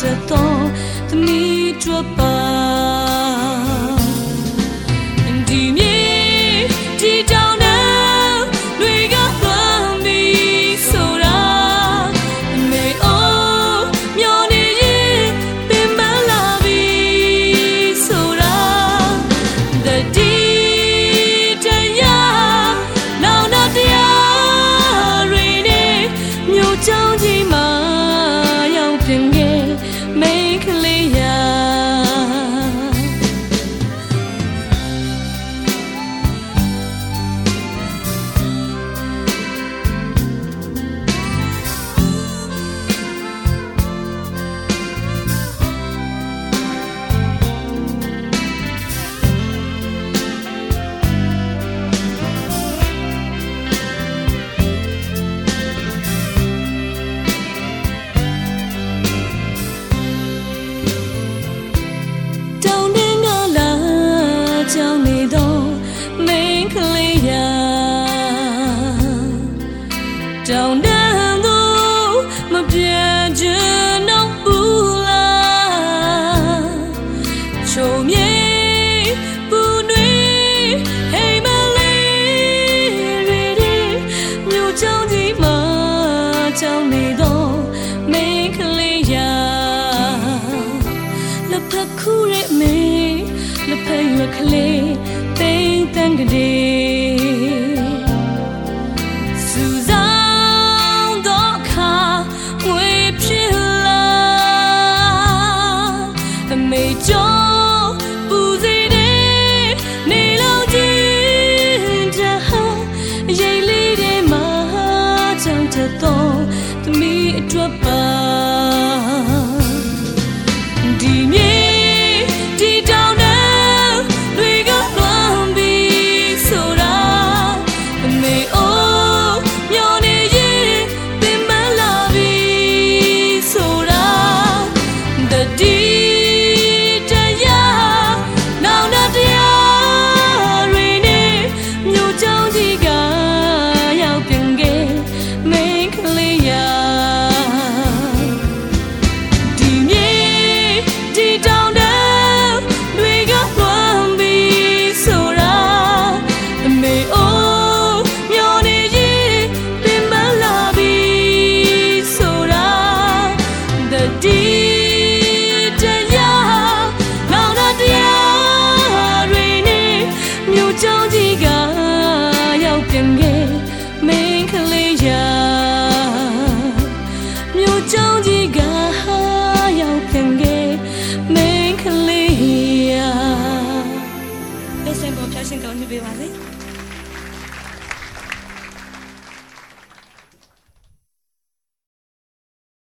着懂，的你着吧。 တောင်းတန်သူမပြောင်းချင်တော့ဘူးလားချုံမြေခုရဲ့မေလက်ဖက်ရွက်ကလေးတိမ်တန်ကလေး ပင်စင်ကိုဖြောင်းရှင်းတော်ညွှန်ပေးပါစေ။